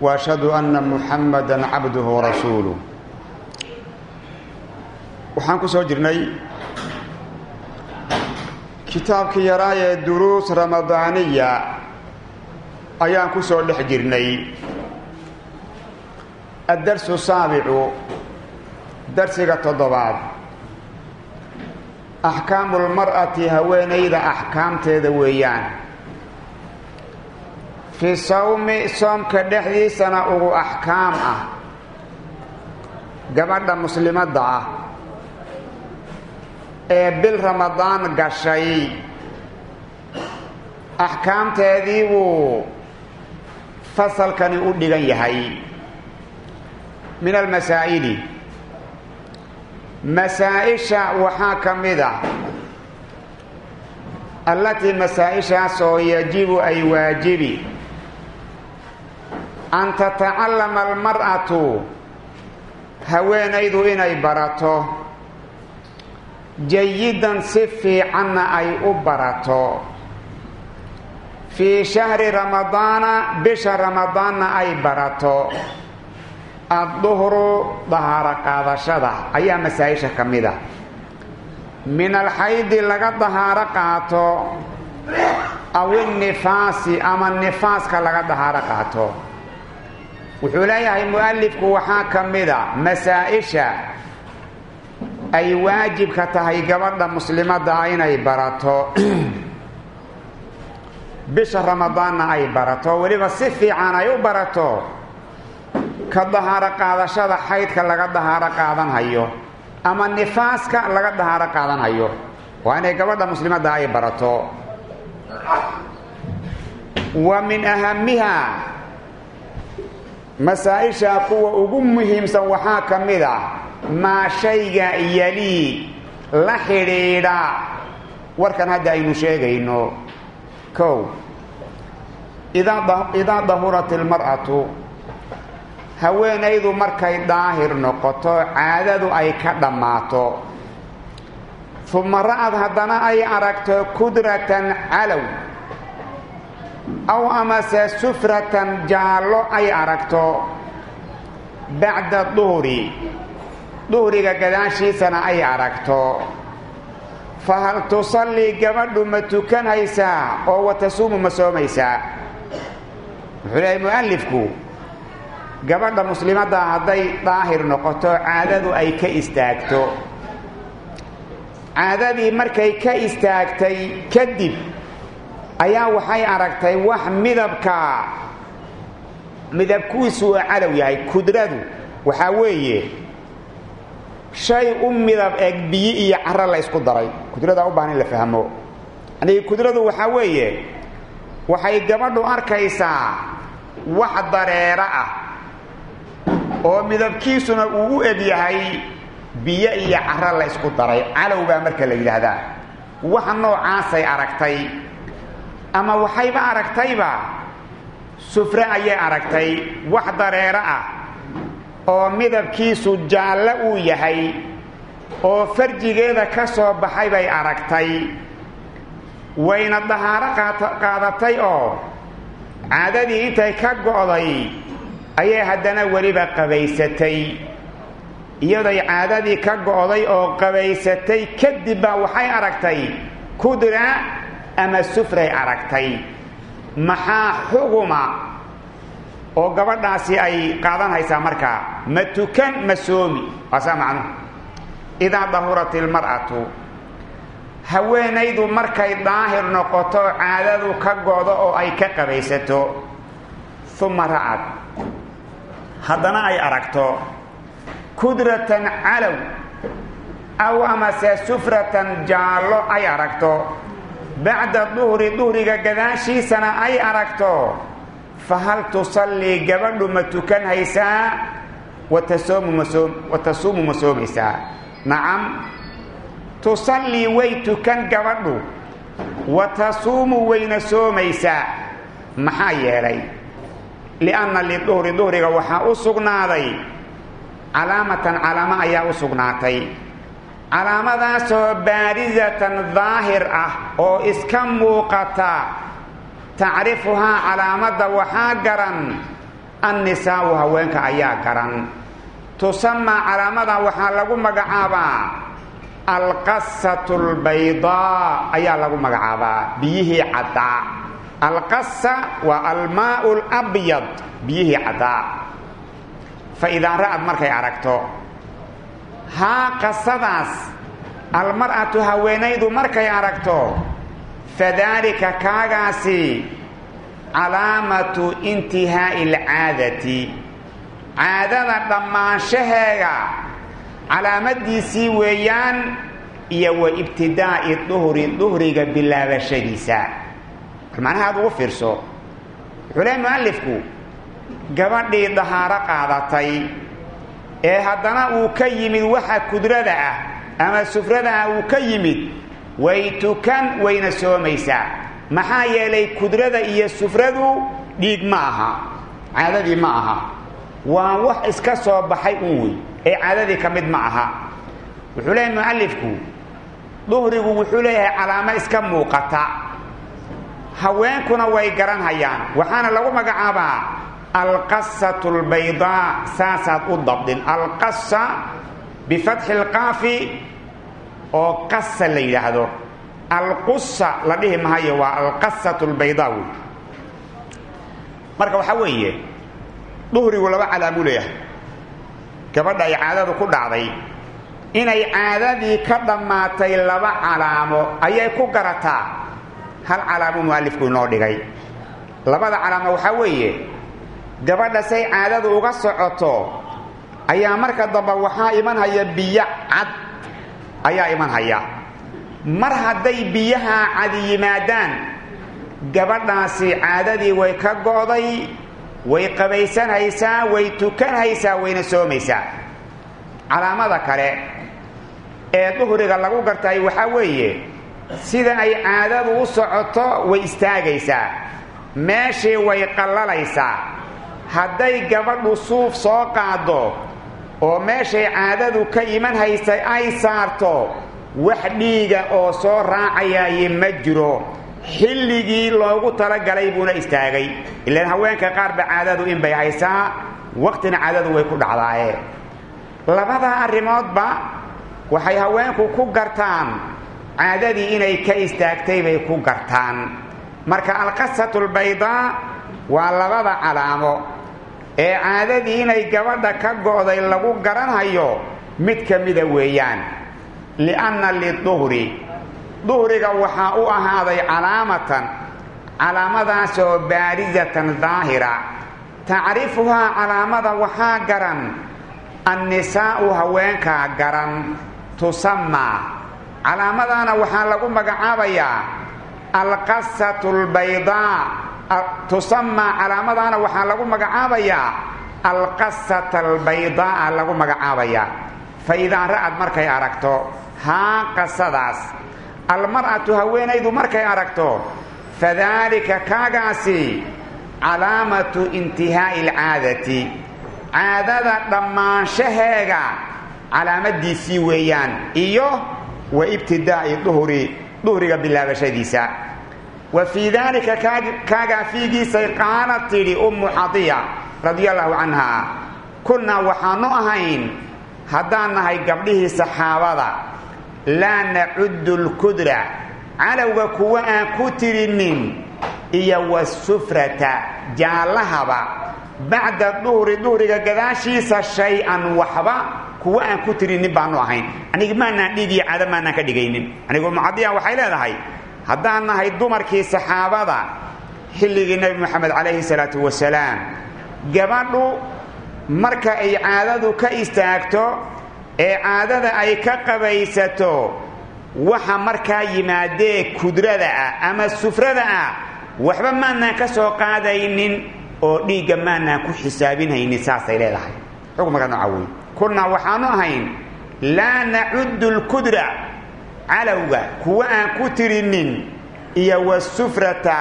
وأشهد أن محمدا عبده ورسوله waxaan ku soo jirnay kitaabkii yaraa ee duruus ramadaaniya ayaan ku soo dhex jirnay addarsu saabicu darsiga toddobaad axkaamulmar'ati haweenayda axkaamteeda weeyaan fii sawmi soomka dhexdiisana ugu axkaam ah. Gabadha muslimadda ah ee bil ramadaan gashay axkaamteedii buu fasalkani u dhigan yahay. Min almasaa'ili masaa-isha waxaa ka mid a allatii masaa-ishaasoo yajibu ay waajibi an tatacallama almar'atu haweenaydu inay barato jayidan si fiicanna ay u barato fii shahri ramadaana bisha ramadaanna ay barato adduhru dahaaro qaadashada ayaa masaa-isha ka mid a min alxaydi laga dahaaro qaato aw innifaasi ama nifaaska laga dahaaro qaato wuxuu leeyahay mu'alifku waxaa ka mid a masaa-isha ay waajibka tahay gabadha muslimadda ah inay barato. Bisha ramadaanna ay barato. Weliba si fiican ay u barato. Ka dahaaro qaadashada xaydka laga dahaaro qaadanhayo ama nifaaska laga dahaaro qaadanhayo. Waa inay gabadha muslimadda ay barato. Wa min ahamiha masaa-isha kuwa ugu muhiimsan waxaa ka mid a maa shayga yalii la xidhiidha. Warkan hadda aynu sheegayno. Kow. Idaa dahurat ilmar'atu haweenaydu markay daahir noqoto caadadu ay ka dhammaato. Uma ra'ad haddana ay aragto kudratan calow aw amase sufratan jaallo ay aragto bacda duhri duhriga gadaashiisana ay aragto fa hal tusallii gabadhu ma tukanaysaa oo wa tasuumu ma soomaysaa wuxuu leehay mu'alifku gabadha muslimadda hadday daahir noqoto caadadu ay ka istaagto caadadii markay ka istaagtay kadib ayaa waxay aragtay wax midabka. Midabkuisu oo calow yahay kudradu waxaa weeye shay u midab eg biyo iyo caro la ysku daray. Kudradaa u baahan in la fahmo. Yani kudradu waxaa weeye waxay gabadhu arkaysaa wax dareero ah oo midabkiisuna uu u eg yahay biyo iyo caro la ysku daray. Calow baa marka la yidhaahdaa. Wax noocaasay aragtay ama waxayba aragtayba? Sufre ayay aragtay. Wax dareero ah. Oo midabkiisu jaallo uu yahay. Oo farjigeeda ka soo baxay bay aragtay. Wayna dahaaro qaadatay oo caadadii intay ka go'day ayay haddana weliba qabaysatay. Iyaday caadadii ka go'day oo qabaysatay kadib baa waxay aragtay kudra ama sufray aragtay. Maxaa xuguma oo gabadhaasi ay qaadanhaysaa markaa ma tukan ma soomi. Waasaa macnuhu idaa dahurat ilmar'atu haweenaydu markay daahir noqoto caadadu ka go'do oo ay ka qabaysato. Uma ra'ad haddana ay aragto kudratan calow aw amase sufratan jaallo ay aragto bacda duhri duhriga gadaashiisana ay aragto fa hal tusallii gabadhu ma tukan haysaa watasuumu ma soomaysaa nacam tusallii way tukan gabadhu wa tasuumu wayna soomaysaa maxaa yeelay lianna liduhri duhriga waxaa u sugnaaday calaamatan calaamo ayaa u sugnaatay calaamadaasoo baarisatan daahir ah oo iska muuqata tacrifuhaa calaamadda waxaa garan annisaa'u haweenka ayaa garan. Tusamaa calaamada waxaa lagu magacaabaa alqasatu lbaydaa ayaa lagu magacaabaa biyihii caddaa. Alqasa waa almaau labyad biyihii caddaa. Fa ra'ad markay aragto haa qasadaas almar'atu haweenaydu markay aragto fadaalika kaagaasi calaamatu intihaa'i alcaadati caadada dhammaanshaheega calaamadiisii weeyaan iyo wa ibtidaa'i duhri duhriga bilaabashadiisa. Bal ugu fiirso wuxuu leey mu'alifku gabadhii dahaaro qaadatay ee haddana uu ka yimid waxa kudrada ah ama sufrada ah uu ka yimid way tukan wayna soomaysaa. Maxaa yeelay kudrada iyo sufradu dhiig ma aha caadadii ma aha. Waa wax iska soo baxay un wey ee caadadii ka mid ma aha. Wuxuu leeyahay mu'alifku duhrigu wuxuu leeyahay calaamo iska muuqata. Haweenkuna way garanhayaan waxaana lagu magacaabaa alqasatu albaydaa saasaad u dabdin. Alqasa bifatxi lqaafi oo qasa la yidhaahdo. Alqusa la dhihi mahayo waa alqasatu lbaydaa wey marka waxaa weeye duhrigu laba calaamuu leeyahay. Gabadha ay caadadu ku dhacday inay caadadii ka dhammaatay laba calaamo ayay ku garataa. Hal calaamo mu'alifku inoo dhigay. Labada calaamo waxaa weeye gabadha say caadadu uga socoto ayaa marka dambe waxaa iman haya biyo cad. Ayaa iman haya. Mar hadday biyaha cad yimaadaan gabadhaasi caadadii way ka go'day way qabaysanhaysaa way tukanhaysaa wayna soomaysaa. Calaamada kale ee duhriga lagu gartay waxaa weeye sida ay caadadu u socoto way istaagaysaa meeshii way qallalaysaa hadday gabadhu suuf soo qaaddo oo meeshay caadadu ka iman haysay ay saarto wax dhiiga oo soo raacayaye ma jiro. Xilligii loogu talagalay buuna istaagay. Ilaan haweenka qaarba caadadu inbay haysaa waqtina caadadu way ku dhacdaaye. Labadaa arrimoodba waxay haweenku ku gartaan caadadii inay ka istaagtay bay ku gartaan. Marka alqasatu lbaydaa waa labada calaamo ee caadadii inay gabadha ka go'day lagu garanhayo mid ka mida weeyaan. Lianna liduhri. Duhriga waxaa u ahaaday calaamatan calaamadaasoo baarisatan daahira tacrifuhaa calaamada waxaa garan annisaa'u haweenkaa garan tusamaa calaamadaana waxaa lagu magacaabayaa alqasatu lbaydaa tusamaa calaamadaana waxaa lagu magacaabayaa alqasata albaydaaa lagu magacaabayaa fa idaa ra'ad markay aragto haa qasadaas almar'atu haweenaydu markay aragto fadaalika kaagaasi calaamatu intihaa'i alcaadati caadada dhammaanshaheega calaamadiisii weeyaan iyo wa ibtidaa'i duhri duhriga bilaabashadiisa wa fii daalika kaagaa fiigiisay qaalad tidhi ummu cadiya radia allaahu canhaa kunnaa waxaanu ahayn haddaan nahay gabdhihii saxaabada laa nacuddu lkudra calowga kuwa aan ku tirinin iyo wasufrata jaallahaba bacda duhri duhriga gadaashiisa shay-an waxba kuwa aan ku tirinin baanu ahayn. Anigi maanaan dhiig iyo caado maanaan ka dhigaynin. Anigu mucadiya waxay leedahay haddaan nahay dumarkii saxaabada xilligii nebi moxamed calayhi salaatu wasalaam gabadhu marka ay caadadu ka istaagto ee caadada ay ka qabaysato waxa markaa yimaadee kudrada ah ama sufrada ah waxba maanaan ka soo qaadaynin oo dhiigga maanaan ku xisaabinhaynin saasay leedahay. Xukumka nooca wey waxaanu ahayn laa nacuddu lkudra calowga kuwa aan ku tirinin iyo wasufrata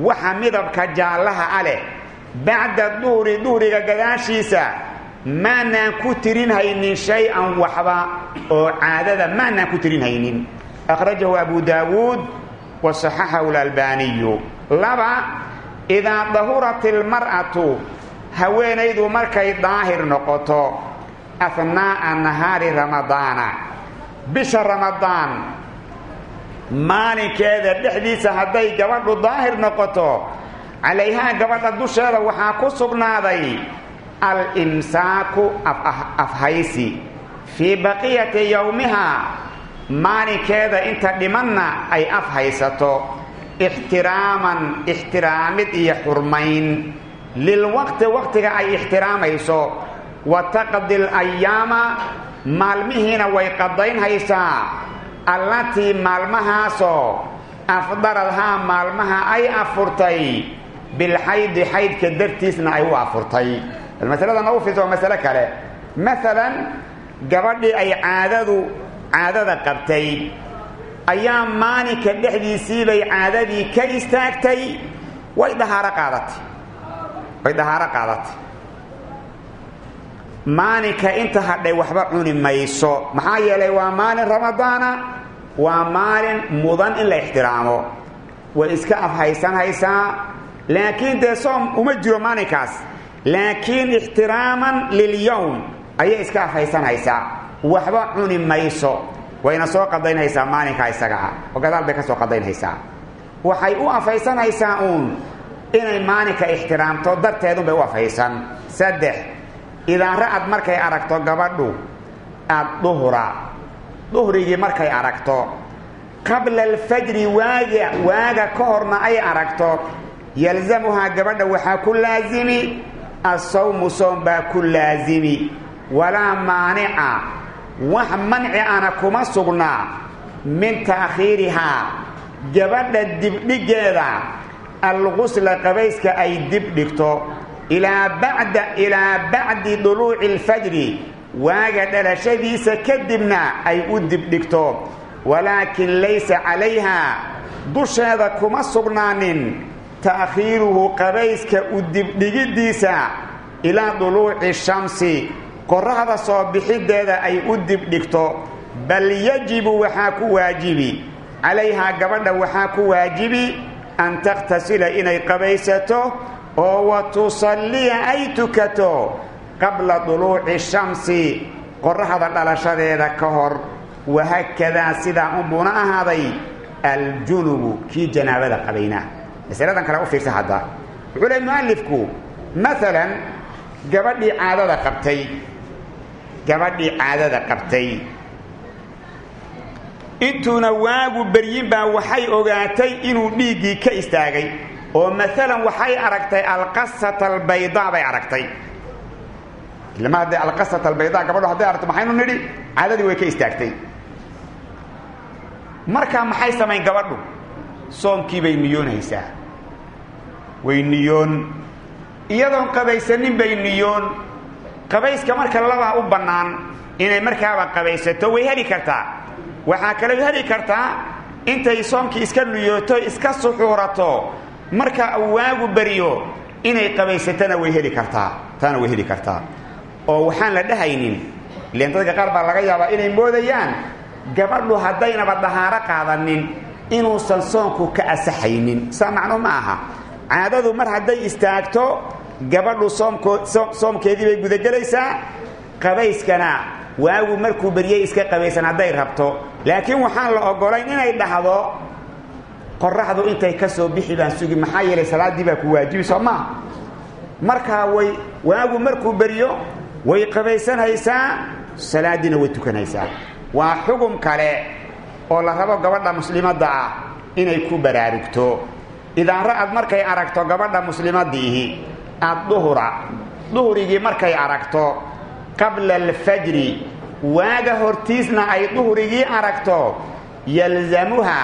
waxa midabka jaallaha a leh. Bacda duhri duhriga gadaashiisa maanaan ku tirin haynin shay-an waxba oo caadada maanaan ku tirin haynin. Akhrajahu abu daawuud wa saxaxahu lalbaaniyu laba idaa dahurat ilmar'atu haweenaydu markay daahir noqoto ahnaa'a nahaari ramadaana bisha ramadaan. Maalinkeeda dhexdiisa hadday gabadhu daahir noqoto calayhaa gabadha dusheeda waxaa ku sugnaaday al-imsaaku afhaysi fii baqiyati yowmihaa maalinkeeda inta dhimanna ay af haysato ixtiraaman ixtiraamid iyo xurmayn. Lilwaqti waqtiga ay ixtiraamayso wa taqdi alayaama maalmihiina way qadaynhaysaa allatii maalmahaasoo afdaradhaa maalmaha ay afurtay. Bilxaydi xaydka dartiisna ay u afurtay. Masalada nagu fiirsa waa masale kale. Maalan gabadhii ay caadadu caadada qabtay. Ayaa maalinka dhexdiisiibay caadadii ka istaagtay. Way dahaaro qaadatay. Way dahaaro qaadatay maalinka inta hadhay waxba cuni mayso. Maxaa yeelay waa maalin ramadaana waa maalin mudan in la ixtiraamo. Way iska afhaysanhaysaa laakiin dee soom uma jiro maalinkaas. Laakiin ixtiraaman lilyowm ayay iska afhaysanhaysaa waxba cuni mayso. Wayna soo qadaynhaysaa maalinkaa isaga. Oo gadaal bay ka soo qadaynhaysaa waxay u afhaysanhaysaa uun. Inay maalinka ixtiraamto darteedunbay u afhaysan. Saddex idaa ra'ad markay aragto gabadhu adduhra duhrigii markay aragto. Qabla alfajri waaga waaga ka horna ay aragto yalzamuhaa gabadha waxaa ku laasimi assawmu soom baa ku laasimi walaa maanica wax manci ana kuma sugnaa min ta'khiirihaa gabadha dibdhiggeeda algusla qabayska ay dibdhigto ilaa bacda ilaa bacdi duluuci alfajri waaga dhalashadiisa kadibna ay u dibdhigto walaakin laysa calayhaa dusheeda kuma sugnaanin ta'khiiruhu qabayska u dibdhigiddiisa ilaa duluuci shamsi qorraxda soo bixiddeeda ay u dibdhigto bal yajibu waxaa ku waajibi calayhaa gabadha waxaa ku waajibi an takhtasila inay qabaysato oo wa tusalliya ay tukato qabla duluuci shamsi qorraxda dhalashadeeda ka hor wahaakadaa sidaa unbuuna ahaaday aljunubu kii janaabada qabayna masaladan kale u fiirsa hadda wuxuu leey mu'alifku maalan gabadhii caadada qabtay gabadhii caadada qabtay intuuna waagu beryin baa waxay ogaatay inuu dhiiggii ka istaagay oo maalan waxay aragtay alqasata albaydaa bay aragtay. Ilama hadday alqasata albaydaa gabadho hadday aragto maxaynu nidhi? Caadadii way ka istaagtay. Markaa maxay samayn gabadhu? Soomkii bay niyoonaysaa. Way niyoon. Iyadoon qabaysanin bay niyoon. Qabayska marka labaa u bannaan inay markaaba qabaysato way heli kartaa. Waxaa kaloo heli kartaa intay soomkii iska niyooto iska suxuurato marka waagu beriyo inay qabaysatana way heli kartaa taana way heli kartaa. Oo waxaan la dhahaynin ileen dadka qaar baa laga yaabaa inay moodayaan gabadhu haddaynaba dahaaro qaadanin inuusan soonku ka asaxaynin. Saa macnuu ma aha. Caadadu mar hadday istaagto gabadhu soomkeedii bay gudagelaysaa. Qabayskana waagu markuu beryey iska qabaysan hadday rabto. Laakiin waxaan la ogolayn inay dhahdo qoraxdu intay ka soo bixi baan sugi maxaa yeelay salaaddii baa ku waajibi soo maa markaa way waagu markuu beryo way qabaysanaysaa salaaddiina way tukanaysaa waa xugum kale oo la rabo gabadha muslimadda ah inay ku baraarugto. Idaa ra'ad markay aragto gabadha muslimadiihi adduhra duhrigii markay aragto qabla alfajri waaga hortiisna ay duhrigii aragto yalzamuha.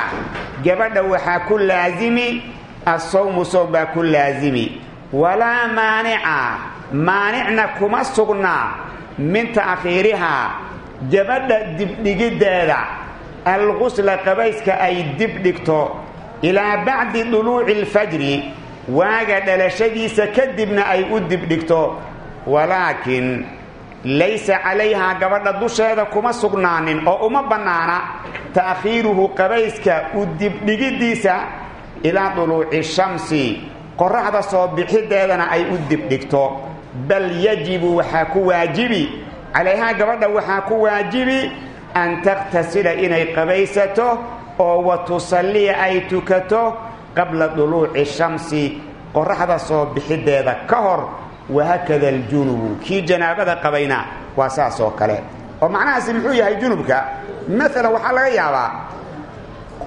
Gabadha waxaa ku laasimi assawmu soom baa ku laasimi walaa maanica maanicna kuma sugnaa min ta'khiirihaa gabadha dibdhigiddeeda algusla qabayska ay dib dhigto ilaa bacdi duluuci alfajri waaga dhalashadiisa kadibna ay u dibdhigto. Walaakin laysa calayhaa gabadha dusheeda kuma sugnaanin oo uma bannaana ta'khiiruhu qabayska u dibdhigiddiisa ilaa duluuci shamsi qorraxda soo bixiddeedana ay u dibdhigto bal yajibu waxaa ku waajibi calayhaa gabadha waxaa ku waajibi an takhtasila inay qabaysato oo wa tusalliya ay tukato qabla duluuci shamsi qorraxda soo bixiddeeda ka hor wahakada aljunubu kii janaabada qabayna waa saas oo kale oo macnahaasi muxuu yahay junubka maalan waxaa laga yaabaa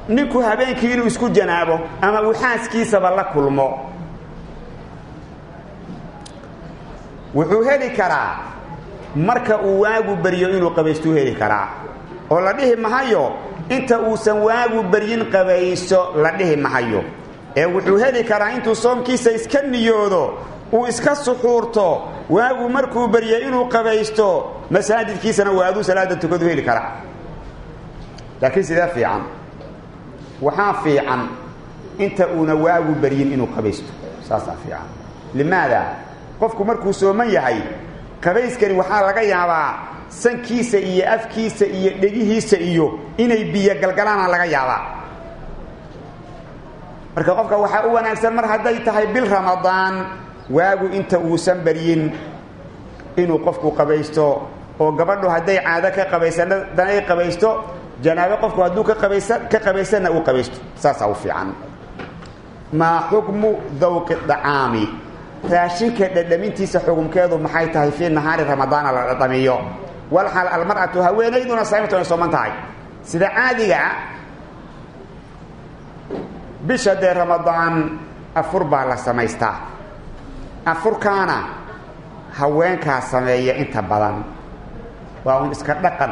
ninku habeenkii inuu isku janaabo ama uu xaaskiisaba la kulmo wuxuu heli karaa marka uu waagu baryo inuu qabaystuu heli karaa oo la dhihi mahayo inta uusan waagu baryin qabayso la dhihi mahayo ee wuxuu heli karaa intuu soomkiisa iska niyoodo uu iska suxuurto waagu markuu baryay inuu qabaysto masaajidkiisana waa aduu salaada tukadu heli karaa laakiin sidee fiican. Waxaa fiican inta uuna waagu baryin inuu qabaysto. Saasaa fiican. Limaada qofku markuu sooman yahay qabayskani waxaa laga yaabaa sankiisa iyo afkiisa iyo dhegihiisa iyo inay biyo galgalaana laga yaabaa. Marka qofka waxaa u wanaagsan mar hadday tahay bil ramadaan waagu inta uusan baryin inuu qofku qabaysto oo gabadhu hadday caado ka qabaysanay qabaysto janaabe qofku hadduu ka qabaysa ka qabaysanna uu qabaysto. Saasaa u fiican. Maa xukmu dawqi dacaami raashinka dhadhamintiisa xukumkeedu maxay tahay fii nahaari ramadaana la dhadhamiyo? Walxal almar'atu haweenayduna saymtu ay sooman tahay. Sida caadiga bisha dee ramadaan afur baa la samaystaa afurkaana haweenkaa sameeya inta badan. Waa un iska dhaqan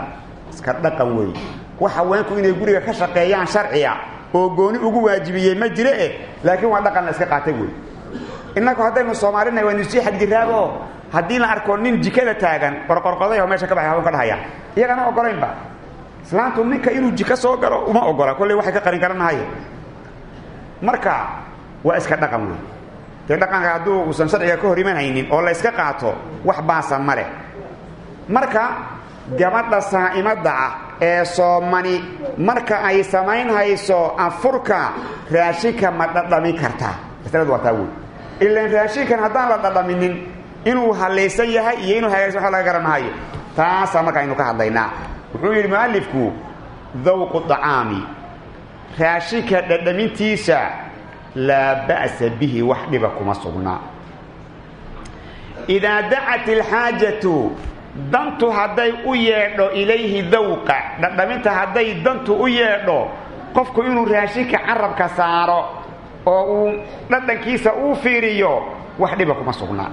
iska dhaqan weey wax haweenku inay guriga ka shaqeeyaan sharciya oo gooni ugu waajibiyey ma jire eh? Laakiin waa dhaqan la iska qaatay wey innagu haddaynu soomaalina waynu sii xadgiraabo haddii la arko nin jikada taagan qorqorqoday oo meesha ka baxay hawan ka dhahaya. Iyagana ogolaynba. Islaantu ninka inuu jiko soo galo uma ogola. Kolley waxay ka qarin karanahaye marka waa iska dhaqan wey dee dhaqanka hadduu uusan sharciga ka hor imanaynin oo la yska qaato wax baasa ma leh marka gabadha saa'imadda ah ee soomani marka ay samayn hayso afurka raashinka ma dhadhamin kartaa masaladu waa taa wey ilaan raashinkan haddaan la dhadhaminin inuu hallaysan yahay iyo inuu hagaagsan wax laga garan mahayo taasaa marka aynu ka hadlaynaa wuxuu yidhi mu'alifku dawqu dacaami raashinka dhadhamintiisa laa ba'sa bihi wax dhiba kuma sugnaa idaa dacat ilxaajatu dantu hadday u yeedho ilayhi dawqa dhadhaminta hadday dantu u yeedho qofku inuu raashinka carabka saaro oo uu dhadhankiisa uu fiiriyo wax dhiba kuma sugnaa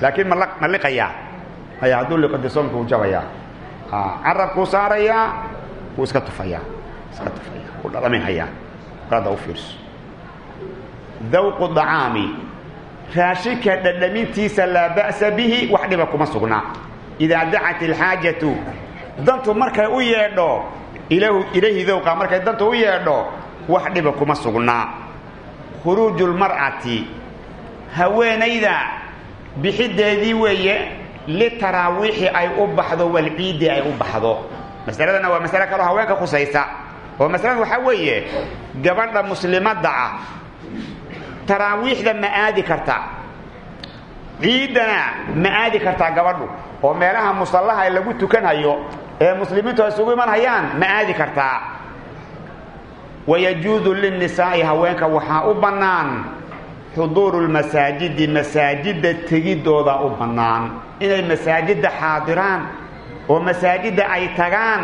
laakiin ma liqayaa aya hadduu liqo soomka uu jabayaa carabkuu saarayaa wuu iska tufayaa iska tufaya wuu dhadhaminhayaa hadda u fiirso dawqu dacaami. Raashinka dhadhamintiisa laa ba'sa bihi wax dhiba kuma sugnaa idaa dacat ilxaajatu dantu markay u yeedho ilayhi dawqa markay dantu u yeedho wax dhiba kuma sugnaa khuruuju lmar'ati haweenayda bixiddeedii weeye litaraawiixi ay u baxdo walciidi ay u baxdo. Masaladana waa masale kaloo haweenka khusaysa. Oo masalada waxaa weeye gabadha muslimadda ah taraawiixda ma aadi kartaa ciiddana ma aadi kartaa gabadhu. Oo meelaha musallaha ee lagu tukanhayo ee muslimiintu ay isugu imanhayaan ma aadi kartaa wayajuudu linnisaa'i haweenka waxaa u bannaan xuduuru lmasaajidi masaajidda tegidooda u bannaan. Inay masaajidda xaadiraan oo masaajidda ay tagaan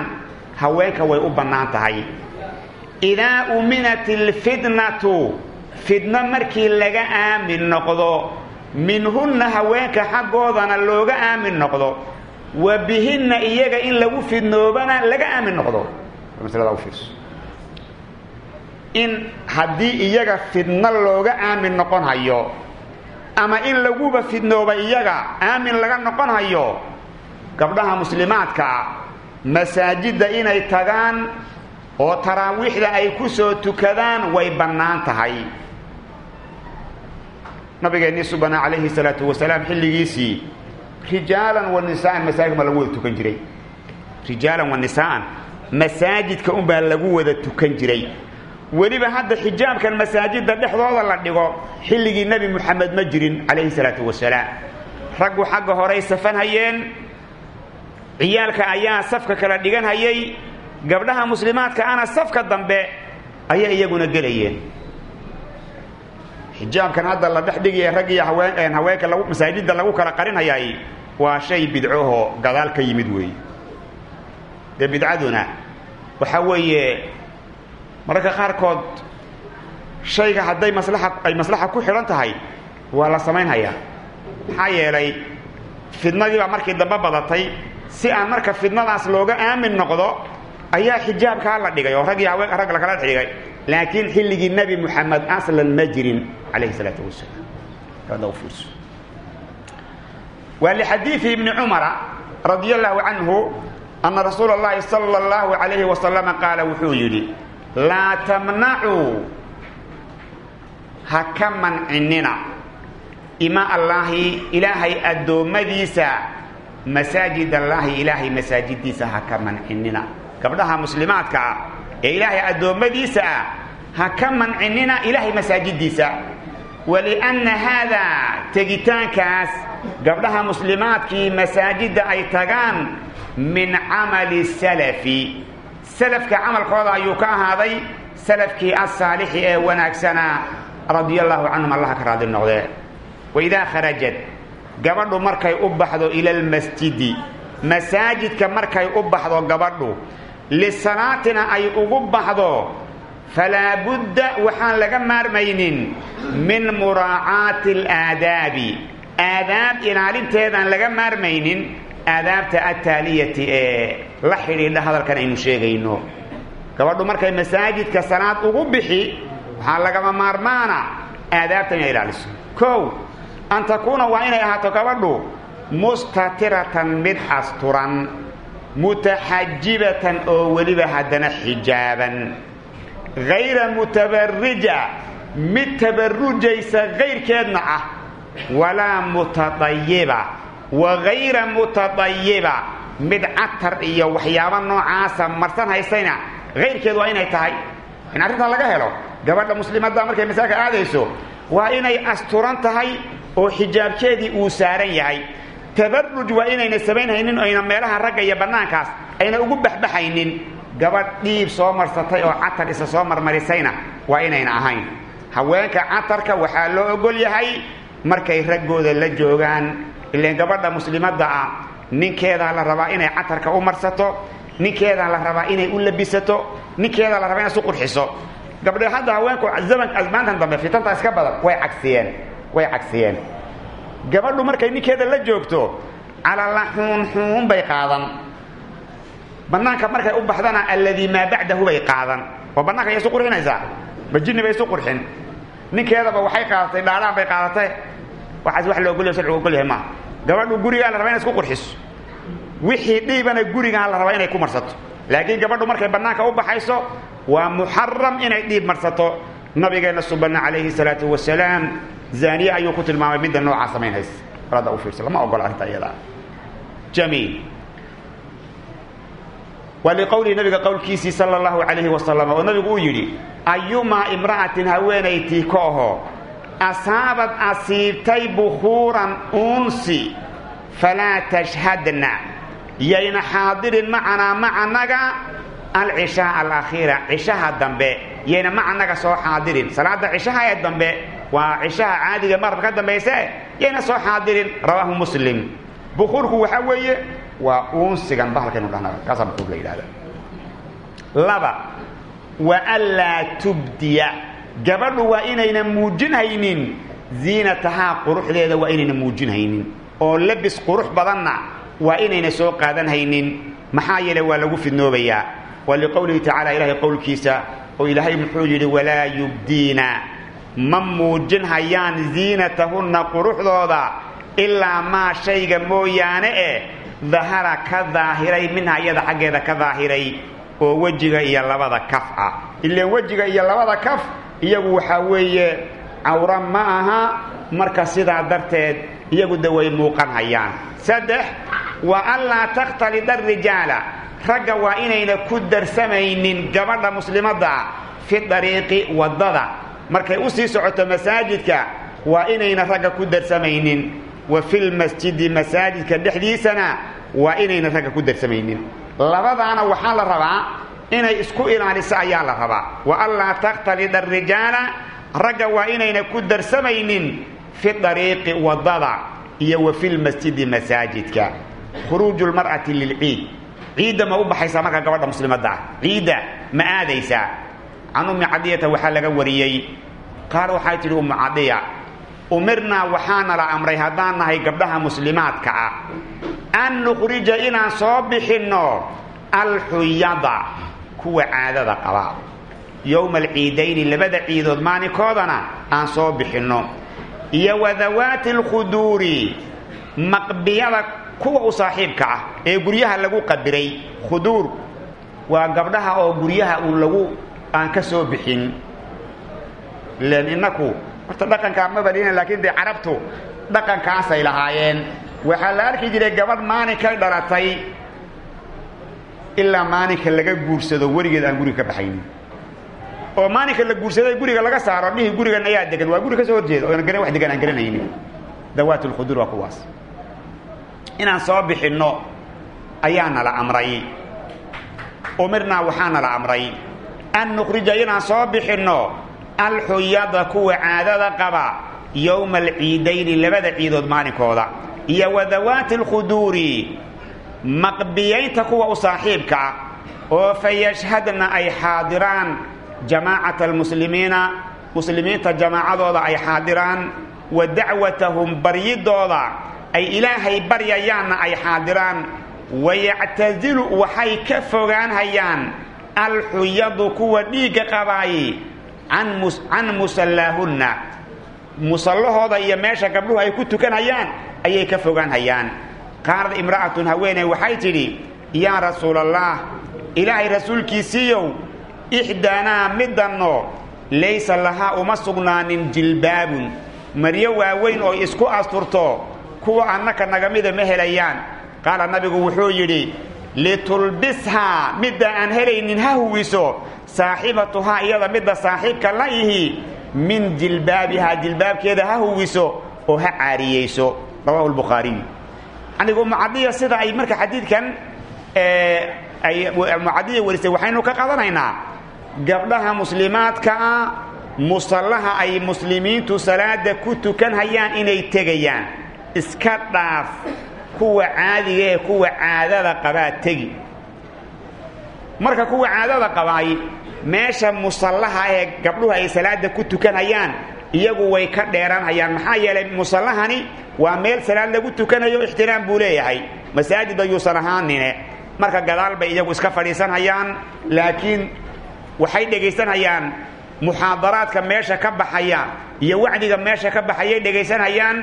haweenka way u bannaan tahay. Idaa uminat ilfitnatu fidno markii laga aamin noqdo minhunna haweenka xaggoodana looga aamin noqdo wa bihinna iyaga in lagu fidnoobana laga aamin noqdo. In haddii iyaga fidno looga aamin noqon hayo ama in laguba fidnooba iyaga aamin laga noqon hayo gabdhaha muslimaadkaa masaajidda inay tagaan oo taraawiixda ay ku soo tukadaan way bannaan tahay nabigeennii subana calayhi salaatu wasalaam xilligiisii rijaalan wa nisaa'an masaajidka ma lagu wada tukan jiray. Rijaalan wa nisaa'an masaajidka unbaa lagu wada tukan jiray. Weliba hadda xijaabkan masaajidda dhexdooda la dhigo xilligii nebi moxamed ma jirin calayhi salaatu wasalaam raggu xagga horay safan hayeen ciyaalka ayaa safka kala dhigan hayay gabdhaha muslimaadka ana safka dambe ayay iyaguna gelayeen xijaabkan hadda la dhex dhigaya raggiiyo haween haweenka lagu masaajidda lagu kala qarinayay waa shay bidcoho gadaal ka yimid weeye dee bidcaduna waxaa weeye mararka qaarkood shayga hadday maslaxa ay maslaxa ku xidhan tahay waa la samaynhayaa maxaa yeelay markii dambe si aan marka fidnadaas looga aamin noqdo ayaa xijaabkaa la dhigay oo raggii haween rag lakala dhigay. Laakiin xilligii nebi moxamed aslan ma jirin calayhi salaatu wasalaam. Kada ufiirso waa lixadiidi ibni cumara radi allahu canhu ana rasuula اllahi sala اllahu alayhi wasalama qaala wuxuu yidhi laa tamnacuu ha ka ima allaahi ilaahay addoommadiisa masaajid allaahi ilaahay masaajidiisa ha ka mancinina gabdhaha muslimaadka ah ee ilaahay addoommadiisa ah ha ka mancinina ilaahay masaajidiisa. Walianna haadaa tegitaankaas gabdhaha muslimaadkii masaajidda ay tagaan min camali salafi. Salafka camalkooda ayuu ka ahaaday salafkii asaalixi ee wanaagsanaa radia allaahu canhum allaha ka raadi noqdee. Waidaa kharajad gabadhu markay u baxdo ila almasjidi masaajidka markay u baxdo gabadhu lisalaatina ay ugu baxdo falaa budda waxaan laga maarmaynin min muraacaati alaadaabi aadaab ilaalinteedaan laga maarmaynin aadaabta ataaliyati ee la xidhiidha hadalkan aynu sheegayno gabadhu markay masaajidka salaad ugu bixi waxaa lagama maarmaana aadaabta inay ilaaliso kow an takuuna waa inay ahaato gabadhu mustatiratan mid asturan mutaxajibatan oo weliba haddana xijaaban. Hayra mutabarija mid tabarujaysa kayrkeedna ah walaa mutadayiba wa hayra mutadayiba mid catar iyo waxyaabo noocaasa marsan haysayna kayrkeed waa inay tahay. In arrintaa laga helo gabadha muslimadda markay masaajka aadayso waa inay asturan tahay oo xijaabkeedii uu saaran yahay tabaruj waa inayna samaynhaynin ayna meelaha ragga iyo bannaankaas ayna ugu baxbaxaynin. Gabadh dhiib soo marsatay oo catar isa soo marmarisayna waa inayna ahayn. Haweenka catarka waxaa loo ogol yahay markay raggooda la joogaan. Ileen gabadha muslimadda ah ninkeedaa la rabaa inay catarka u marsato ninkeedaa la rabaa inay u labisato ninkeedaa la rabaa inay isu qurxiso. Gabdhe hadda haweenku zaman asmaantan dambe fitanta iska badan way cagsiyeen way cagsiyeen gabadhu markay ninkeeda la joogto calala xuunxuun bay qaadan. Bannaanka markay u baxdana alladii maa bacdahu bay qaadan. Oo bannaanka ay isu qurxinaysaa? Ma bay isu qurxin. Ninkeedaba waxay qaadatay dhaadhaan bay qaadatay. Waxaas wax sharcigu ogol yahay maaha gabadhu gurigaa la rabaa inay isku wixii dhiibana gurigaa la rabaa inay ku marsato. Laakiin gabadhu markay bannaanka u baxayso waa muxaram inay dhiib marsato. Nabigeenna subana calayhi salaatu wasalaam zaaniye ayuu ku tilmaamay midda noocaa samaynhaysa alada u fiirsa lama ogola arrinta iyada. Jamiil. Waa liqowlihi nabiga qowlkiisii sala allahu calayhi wasalam oo nabigu uu yidhi ayumaa imra'atin haweenaytii ka aho asaabad asiibtay bukhuuran uunsi falaa tashhadna. Yayna xaadirin macanaa macanaga alcishaa alakhiira cishaha dambe. Yayna macanaga soo xaadirin salaada cishaha ee dambe waa cishaha caadiga maqrab ka dambayse yayna soo xaadirin. Rawaahu muslim. Bukuurku waxaa weeye waa uunsigan bahalkaynu dhahna kaasaa bukuur la laba wa anlaa tubdiya. Gabadhu waa inayna muujinhaynin. Ziinatahaa quruxdeeda waa inayna muujinhaynin. Oo labis qurux badanna waa inayna soo qaadanhaynin. Maxaa yeele waa lagu fidnoobayaa. Waa liqowlihi tacaala ilaahay qowlkiisa oo ilaahay muxuu yidhi walaa yubdiina ma muujin hayaan ziinatahunna quruxdooda ilaa maa shayga mooyaane eh dahara ka daahiray minha iyada xaggeeda ka daahiray oo wejiga iyo labada kaf ah. Ilaan wejiga iyo labada kaf iyagu waxaa weeye cawra ma aha marka sidaa darteed iyagu de way muuqan hayaan. Saddex wa anlaa takhtalida arijaala ragga waa inayna ku darsamaynin gabadha muslimadda fi dariiqi waddada markay u sii socoto masaajidka waa inayna ragga ku darsamaynin. Wa filmasjidi masaajidka dhexdiisana waa inayna ragga ku darsamaynin. Labadaana waxaa la rabaa inay isku ilaaliso ayaa la rabaa. Wa anlaa takhtalida arijaala ragga waa inayna ku darsamaynin fi dariiqi waddada iyo wa filmasjidi masaajidka. Khuruuju lmar'ati lilciid ciidda ma u baxaysaa marka gabadha muslimadda ah. Ciidda ma aadaysaa can ummi cadiyata waxaa laga wariyey. Qaar waxay tidhi ummu cadiya umirnaa waxaana la amray haddaan nahay gabdhaha muslimaadka ah. An nukhrija inaan soo bixinno alxuyada kuwa caadada qaba. Yowma alciidayni labada ciidood maalinkoodana aan soo bixinno. Iyo wadawaati alkhuduuri maqbiyada kuwa u saaxiibka ah ee guryaha lagu qabiray. Khuduur waa gabdhaha oo guryaha uu lagu aan ka soo bixin. Len innaku horta dhaqankaa ma balina laakiin dee carabtu dhaqankaasay lahaayeen. Waxaa la arki jiray gabadh maalinkay dhalatay ilaa maalinka laga guursado weligeed aan guriga ka baxaynin oo maalinka la guursaday guriga laga saaro dhihi gurigan ayaa degan. Waa guri ka soo horjeeda oona garan wax degan aan garanaynin. Dawaat lkhuduur waa kuwaas inaan soo bixinno ayaana la amray. Umirnaa waxaana la amray an nukhrija inaan soo bixinno alxuyada kuwa caadada qaba yowma alciidayni labada ciidood maalinkooda. Iyo wadawaati alkhuduuri maqbiyaynta kuwa u saaxiibka ah oo fa yashhadna ay xaadiraan jamaacata almuslimiina muslimiinta jamaacadooda ay xaadiraan wa dacwatahum baryidooda ay ilaahay baryayaanna ay xaadiraan wayactadilu waxay ka fogaanhayaan alxuyadu kuwa dhiigga qabaay can musallaahunna musallahooda iyo meesha gabdhuhu ay ku tukanhayaan ayay ka fogaanhayaan. Qaalad imra'atun haweeney waxay tidhi yaa rasuulallaah ilaahay rasuulkiisiiyow ixdaanaa midanno laysa lahaa uma sugnaanin jilbaabun. Maryo waaweyn oo isku asturto kuwa annaka naga mida ma helayaan. Qaala nabigu wuxuu yidhi litulbishaa midda aan helaynin ha huwiso saaxibatuhaa iyada midda saaxiibka la ihi min jilbaabihaa jilbaabkeeda ha huwiso oo ha caariyeyso. Rawahu lbukhaariy anigu mucadiya sida ay marka xadiidkan ay mucadiya warisay waxaynu ka qadanaynaa. Gabdhaha muslimaadka ah musallaha ay muslimiintu salaada ku tukanhayaan inay tegayaan. Iska dhaaf kuwa caadiga ee kuwa caadada qabaa tegi. Marka kuwa caadada qabaay meesha musallaha ee gabdhuhu ay salaada ku tukanhayaan iyagu way ka dheeranhayaan maxaa yeelay musallahani waa meel salaad lagu tukanayo ixtiraam buu leeyahay. Masaajid ayuusan ahaanine. Marka gadaal bay iyagu iska fadhiisanhayaan laakiin waxay dhegaysanhayaan muxaadaraadka meesha ka baxaya iyo wacdiga meesha ka baxayay dhegaysanhayaan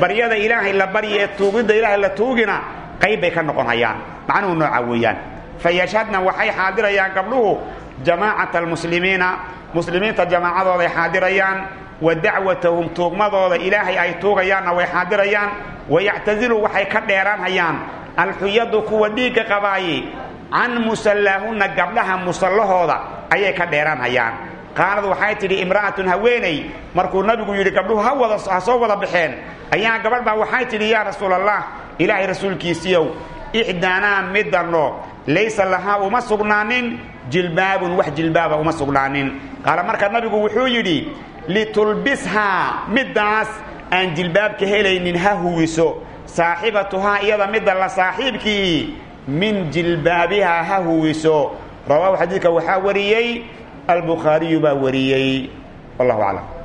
baryada ilaahay la barya ee tuugidda ilaahay la tuugina qayb bay ka noqon hayaan macnuhu nooca weeyaan. Fa yashhadna waxay xaadirayaan gabdhuhu jamaacata almuslimiina. Muslimiinta jamaacadooday xaadirayaan wa dacwatahum tuugmadooda ilaahay ay tuugayaanna way xaadirayaan wayactadilu waxay ka dheeraanhayaan. Alxuyadu kuwa dhiigga qabaaye can musallaahunna gabdhaha musallahooda ayay ka dheeraanhayaan qaalad waxay tidhi imra'atun haweeney. Markuu nabigu yidhi gabdhuhu ha wada ha soo wada baxeen. Ayaa gabadh baa waxay tidhi yaa rasuulallah ilaahay rasuulkiisiiyow ixdaanaa midanno laysa lahaa uma sugnaanin jilbaabun wax jilbaaba uma sugnaanin. Qaala marka nabigu wuxuu yidhi litulbishaa middaas aan jilbaabka helaynin ha huwiso. Saaxibatuhaa iyada midda la saaxiibkii min jilbaabihaa ha huwiso. Rawaahu xadiidka waxaa wariyey albukhaariyu baa wariyey. Wallahu aclam